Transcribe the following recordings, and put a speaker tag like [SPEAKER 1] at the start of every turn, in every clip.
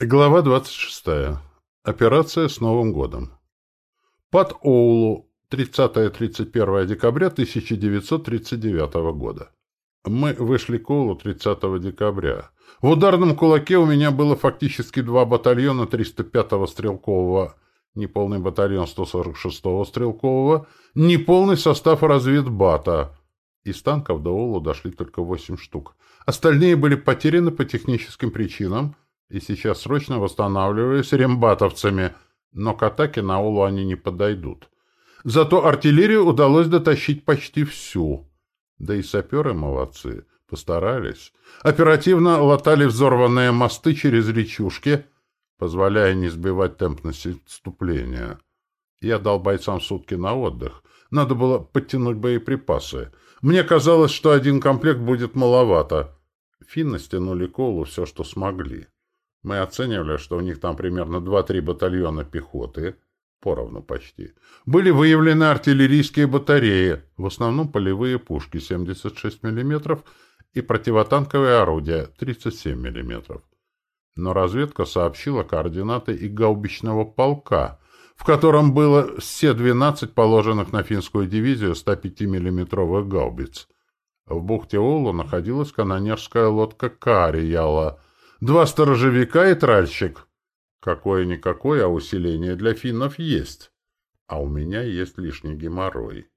[SPEAKER 1] Глава 26. Операция с Новым годом. Под Оулу, 30-31 декабря 1939 года. Мы вышли к Оулу 30 декабря. В ударном кулаке у меня было фактически два батальона 305-го стрелкового, неполный батальон 146-го стрелкового, неполный состав разведбата. Из танков до Оулу дошли только 8 штук. Остальные были потеряны по техническим причинам – и сейчас срочно восстанавливаюсь рембатовцами, но к атаке на Улу они не подойдут. Зато артиллерию удалось дотащить почти всю. Да и саперы молодцы, постарались. Оперативно латали взорванные мосты через речушки, позволяя не сбивать темп наступления. Я дал бойцам сутки на отдых. Надо было подтянуть боеприпасы. Мне казалось, что один комплект будет маловато. Финны стянули колу все, что смогли. Мы оценивали, что у них там примерно 2-3 батальона пехоты, поровну почти. Были выявлены артиллерийские батареи, в основном полевые пушки 76 мм и противотанковые орудия 37 мм. Но разведка сообщила координаты и гаубичного полка, в котором было все 12 положенных на финскую дивизию 105 миллиметровых гаубиц. В бухте Олу находилась канонерская лодка «Карияла», Два сторожевика и тральщик. Какое-никакое, а усиление для финнов есть. А у меня есть лишний геморрой.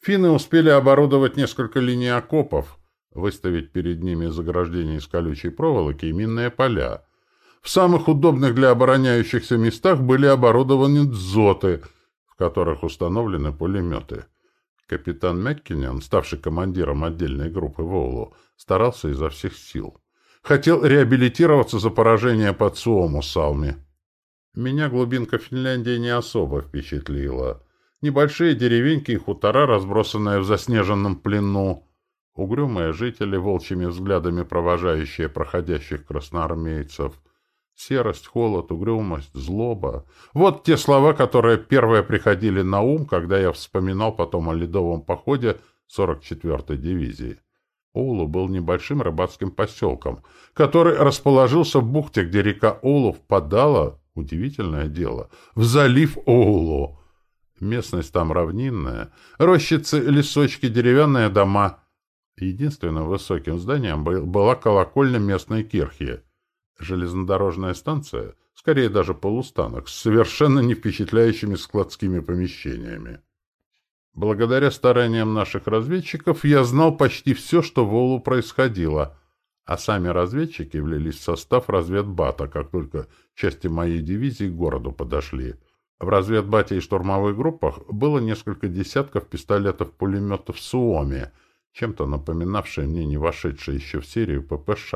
[SPEAKER 1] Финны успели оборудовать несколько линий окопов, выставить перед ними заграждения из колючей проволоки и минные поля. В самых удобных для обороняющихся местах были оборудованы дзоты, в которых установлены пулеметы. Капитан Меккинен, ставший командиром отдельной группы Волу, старался изо всех сил хотел реабилитироваться за поражение под Суомусалми. Меня глубинка Финляндии не особо впечатлила. Небольшие деревеньки и хутора, разбросанные в заснеженном плену, угрюмые жители, волчьими взглядами провожающие проходящих красноармейцев, серость, холод, угрюмость, злоба. Вот те слова, которые первые приходили на ум, когда я вспоминал потом о ледовом походе 44-й дивизии. Оулу был небольшим рыбацким поселком, который расположился в бухте, где река Оулу впадала, удивительное дело, в залив Оулу. Местность там равнинная, рощицы, лесочки, деревянные дома. Единственным высоким зданием была колокольня местной кирхи. Железнодорожная станция, скорее даже полустанок, с совершенно не впечатляющими складскими помещениями. Благодаря стараниям наших разведчиков я знал почти все, что в Олу происходило, а сами разведчики влились в состав разведбата, как только части моей дивизии к городу подошли. В разведбате и штурмовых группах было несколько десятков пистолетов-пулеметов Суоми, чем-то напоминавшие мне не вошедшие еще в серию ППШ.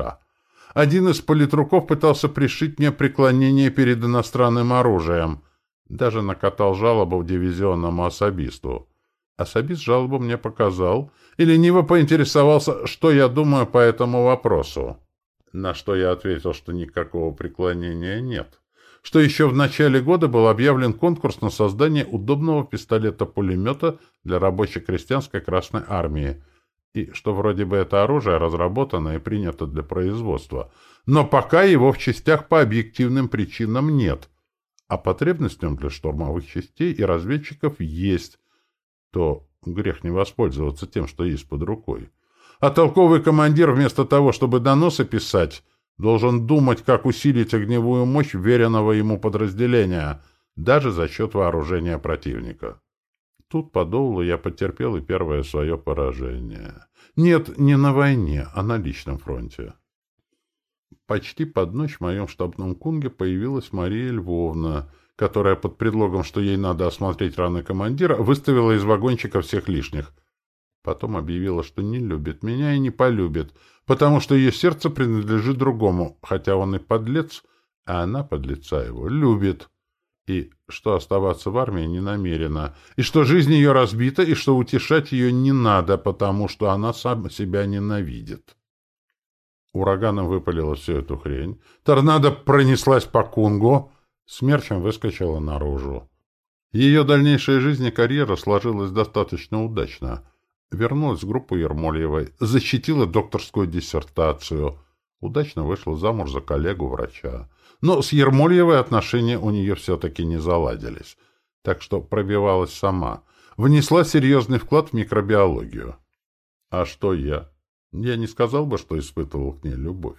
[SPEAKER 1] Один из политруков пытался пришить мне преклонение перед иностранным оружием, даже накатал жалобу в дивизионному особисту. Особист жалобу мне показал и лениво поинтересовался, что я думаю по этому вопросу. На что я ответил, что никакого преклонения нет. Что еще в начале года был объявлен конкурс на создание удобного пистолета-пулемета для рабоче-крестьянской Красной Армии, и что вроде бы это оружие разработано и принято для производства, но пока его в частях по объективным причинам нет, а потребностям для штурмовых частей и разведчиков есть, то грех не воспользоваться тем, что есть под рукой. А толковый командир вместо того, чтобы доносы писать, должен думать, как усилить огневую мощь веренного ему подразделения, даже за счет вооружения противника. Тут по Доулу я потерпел и первое свое поражение. Нет, не на войне, а на личном фронте. Почти под ночь в моем штабном кунге появилась Мария Львовна — которая под предлогом, что ей надо осмотреть раны командира, выставила из вагончика всех лишних. Потом объявила, что не любит меня и не полюбит, потому что ее сердце принадлежит другому, хотя он и подлец, а она, подлеца его, любит. И что оставаться в армии не намерена, и что жизнь ее разбита, и что утешать ее не надо, потому что она сам себя ненавидит. Ураганом выпалила всю эту хрень. Торнадо пронеслась по Кунгу, Смерчем выскочила наружу. Ее дальнейшая жизнь и карьера сложилась достаточно удачно. Вернулась в группу Ермольевой, защитила докторскую диссертацию, удачно вышла замуж за коллегу-врача. но с Ермольевой отношения у нее все-таки не заладились, так что пробивалась сама. Внесла серьезный вклад в микробиологию. А что я? Я не сказал бы, что испытывал к ней любовь.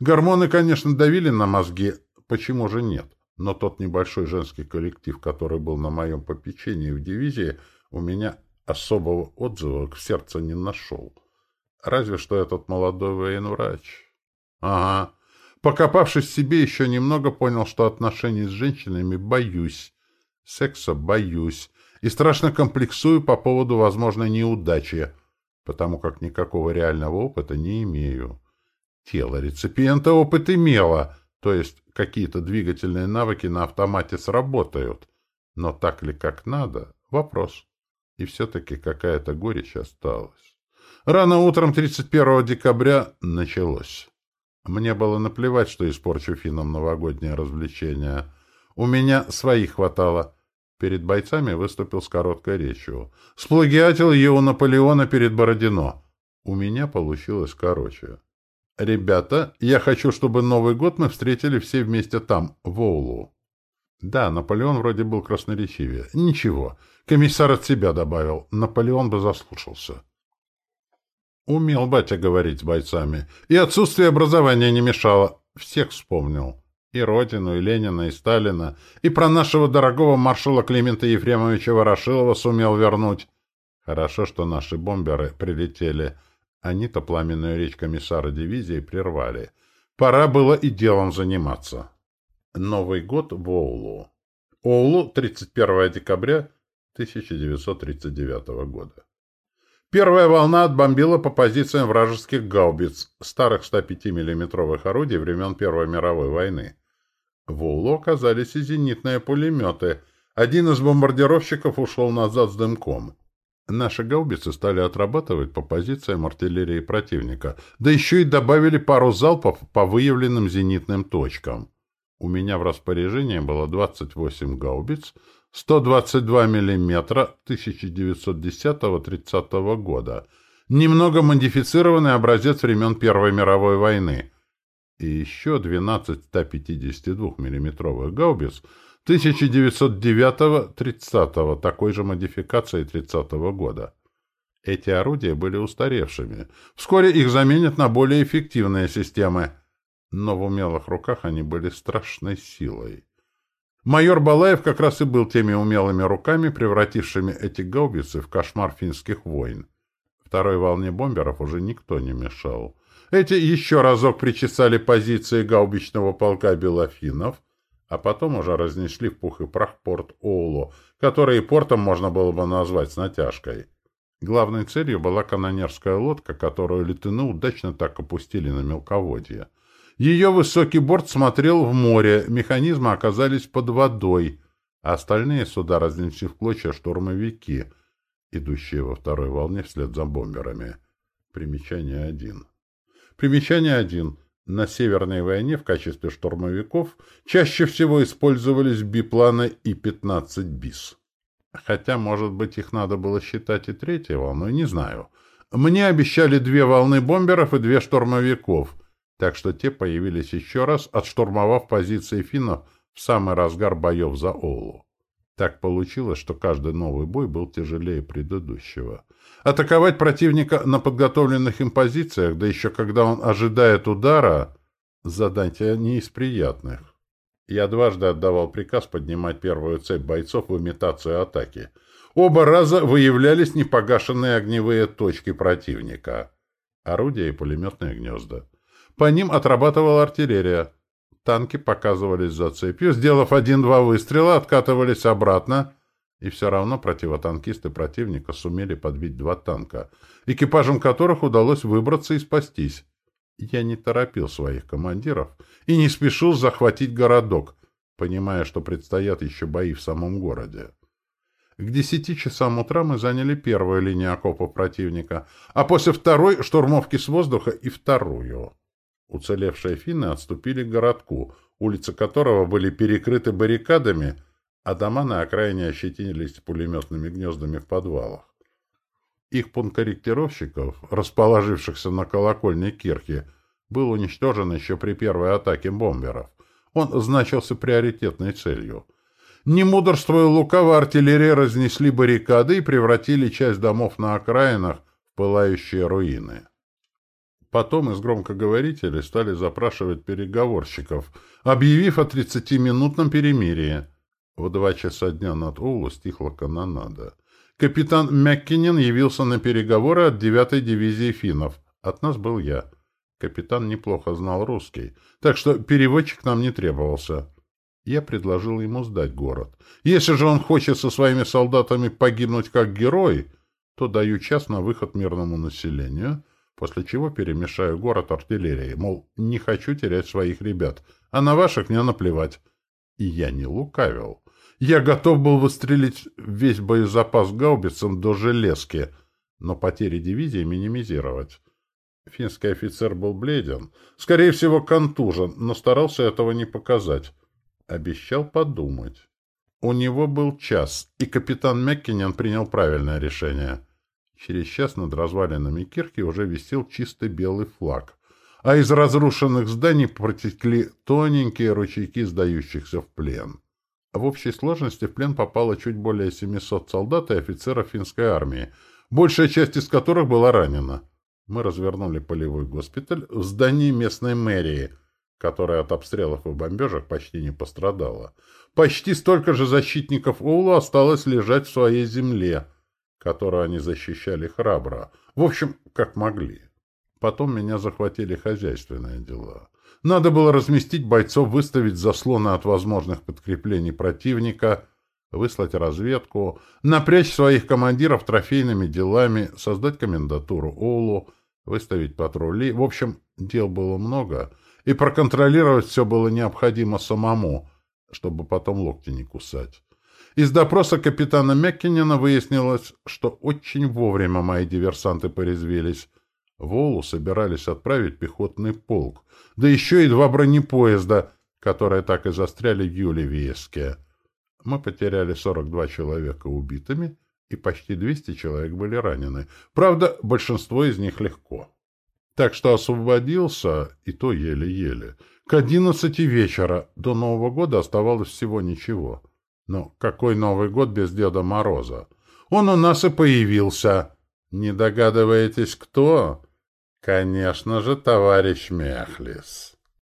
[SPEAKER 1] Гормоны, конечно, давили на мозги, почему же нет? Но тот небольшой женский коллектив, который был на моем попечении в дивизии, у меня особого отзыва к сердцу не нашел. Разве что этот молодой военврач. Ага. Покопавшись в себе, еще немного понял, что отношений с женщинами боюсь. Секса боюсь. И страшно комплексую по поводу возможной неудачи, потому как никакого реального опыта не имею. Тело реципиента опыт имело, то есть какие-то двигательные навыки на автомате сработают. Но так ли как надо? Вопрос. И все-таки какая-то горечь осталась. Рано утром 31 декабря началось. Мне было наплевать, что испорчу финнам новогоднее развлечение. У меня своих хватало. Перед бойцами выступил с короткой речью. Сплагиатил ее у Наполеона перед Бородино. У меня получилось короче. «Ребята, я хочу, чтобы Новый год мы встретили все вместе там, в Оулу». Да, Наполеон вроде был красноречивее. Ничего, комиссар от себя добавил. Наполеон бы заслушался. Умел батя говорить с бойцами. И отсутствие образования не мешало. Всех вспомнил. И Родину, и Ленина, и Сталина. И про нашего дорогого маршала Климента Ефремовича Ворошилова сумел вернуть. Хорошо, что наши бомберы прилетели. Они-то пламенную речь комиссара дивизии прервали. Пора было и делом заниматься. Новый год в Оулу. Оулу, 31 декабря 1939 года. Первая волна отбомбила по позициям вражеских гаубиц, старых 105 миллиметровых орудий времен Первой мировой войны. В Улу оказались и зенитные пулеметы. Один из бомбардировщиков ушел назад с дымком. Наши гаубицы стали отрабатывать по позициям артиллерии противника, да еще и добавили пару залпов по выявленным зенитным точкам. У меня в распоряжении было 28 гаубиц, 122 мм 1910-30 года. Немного модифицированный образец времен Первой мировой войны. И еще 12 152 мм гаубиц 1909-30 такой же модификации 30 года. Эти орудия были устаревшими. Вскоре их заменят на более эффективные системы. Но в умелых руках они были страшной силой. Майор Балаев как раз и был теми умелыми руками, превратившими эти гаубицы в кошмар финских войн. Второй волне бомберов уже никто не мешал. Эти еще разок причесали позиции гаубичного полка белофинов, а потом уже разнесли в пух и прах порт Оулу, который и портом можно было бы назвать с натяжкой. Главной целью была канонерская лодка, которую летуны удачно так опустили на мелководье. Ее высокий борт смотрел в море, механизмы оказались под водой, а остальные суда разнесли в клочья штурмовики, идущие во второй волне вслед за бомберами. Примечание один. Примечание один. На Северной войне в качестве штурмовиков чаще всего использовались бипланы И-15 БИС. Хотя, может быть, их надо было считать и третьей волной, не знаю. Мне обещали две волны бомберов и две штурмовиков — так что те появились еще раз, отштурмовав позиции финнов в самый разгар боев за Олу. Так получилось, что каждый новый бой был тяжелее предыдущего. Атаковать противника на подготовленных им позициях, да еще когда он ожидает удара, задание не из приятных. Я дважды отдавал приказ поднимать первую цепь бойцов в имитацию атаки. Оба раза выявлялись непогашенные огневые точки противника. Орудия и пулеметные гнезда. По ним отрабатывала артиллерия. Танки показывались за цепью, сделав один-два выстрела, откатывались обратно, и все равно противотанкисты противника сумели подбить два танка, экипажам которых удалось выбраться и спастись. Я не торопил своих командиров и не спешил захватить городок, понимая, что предстоят еще бои в самом городе. К десяти часам утра мы заняли первую линию окопов противника, а после второй — штурмовки с воздуха и вторую. Уцелевшие финны отступили к городку, улицы которого были перекрыты баррикадами, а дома на окраине ощетинились пулеметными гнездами в подвалах. Их пункт-корректировщиков, расположившихся на колокольне Кирхи, был уничтожен еще при первой атаке бомберов. Он значился приоритетной целью. Не мудрствуя лукаво, артиллерия разнесли баррикады и превратили часть домов на окраинах в пылающие руины. Потом из громкоговорителей стали запрашивать переговорщиков, объявив о 30-минутном перемирии. В два часа дня над Оулу стихла канонада. Капитан Маккинен явился на переговоры от 9-й дивизии финнов. От нас был я. Капитан неплохо знал русский, так что переводчик нам не требовался. Я предложил ему сдать город. Если же он хочет со своими солдатами погибнуть как герой, то даю час на выход мирному населению, после чего перемешаю город артиллерией, мол, не хочу терять своих ребят, а на ваших мне наплевать. И я не лукавил. Я готов был выстрелить весь боезапас гаубицам до железки, но потери дивизии минимизировать. Финский офицер был бледен, скорее всего, контужен, но старался этого не показать. Обещал подумать. У него был час, и капитан Меккинен принял правильное решение. Через час над развалинами кирки уже висел чистый белый флаг, а из разрушенных зданий протекли тоненькие ручейки сдающихся в плен. В общей сложности в плен попало чуть более 700 солдат и офицеров финской армии, большая часть из которых была ранена. Мы развернули полевой госпиталь в здании местной мэрии — которая от обстрелов и бомбежек почти не пострадала. Почти столько же защитников Оулу осталось лежать в своей земле, которую они защищали храбро. В общем, как могли. Потом меня захватили хозяйственные дела. Надо было разместить бойцов, выставить заслоны от возможных подкреплений противника, выслать разведку, напрячь своих командиров трофейными делами, создать комендатуру Оулу, выставить патрули. В общем, дел было много — и проконтролировать все было необходимо самому, чтобы потом локти не кусать. Из допроса капитана Меккинена выяснилось, что очень вовремя мои диверсанты порезвились. Волу собирались отправить пехотный полк, да еще и два бронепоезда, которые так и застряли в Юлевиеске. Мы потеряли 42 человека убитыми, и почти 200 человек были ранены. Правда, большинство из них легко. Так что освободился, и то еле-еле. К одиннадцати вечера до Нового года оставалось всего ничего. Но какой Новый год без Деда Мороза? Он у нас и появился. Не догадываетесь, кто? Конечно же, товарищ Мехлис.